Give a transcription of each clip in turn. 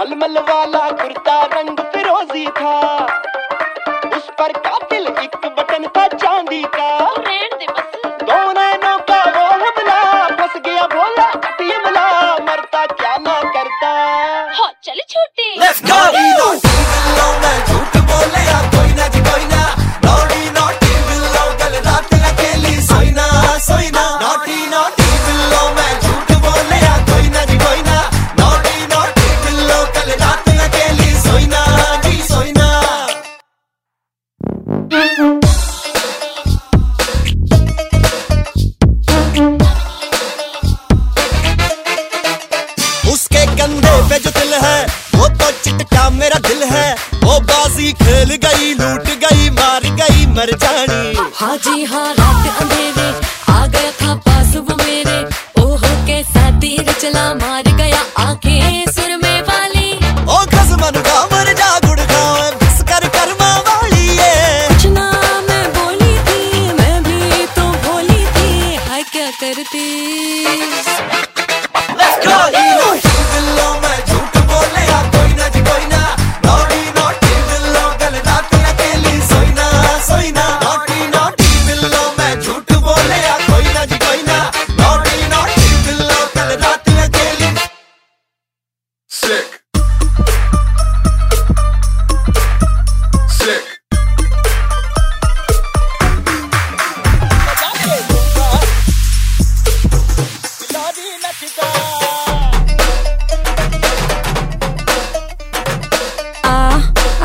मलमल वाला कुर्ता रंग फिरोजी था। उस पर कातिल एक बटन हाँ जी हाँ रात अंधेरे आ गया था पास वो मेरे। ओहो कैसा तीर चला मार गया आँखें सुर में वाली। ओ खसमन का मर जा गुड़ खाओ बस कर कर्मा वाली ये कुछ ना मैं बोली थी मैं भी तो भोली थी। हाय क्या करती?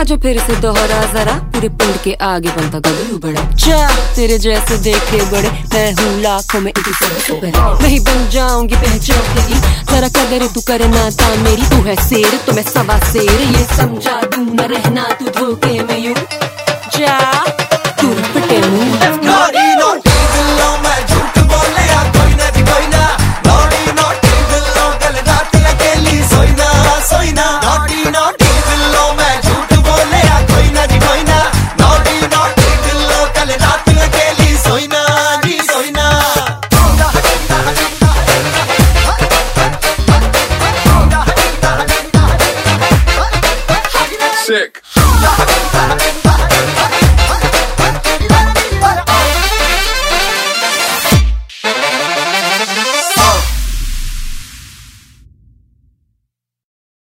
आजो फिर से दोहरा जरा। पूरे पिंड के आगे बनता गबरू बड़ा। जा, तेरे जैसे देखे बड़े। मैं हूँ लाखों में एक सबसे बड़ा नहीं बन जाऊँगी पहचान तेरी। जरा कदर तू करना था मेरी। तू है शेर तो मैं सवा शेर। ये समझा दू न रहना तू धोखे में यूँ। जा। तू